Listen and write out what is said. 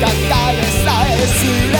尴尬的傻事。